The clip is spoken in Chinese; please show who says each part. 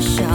Speaker 1: 傻。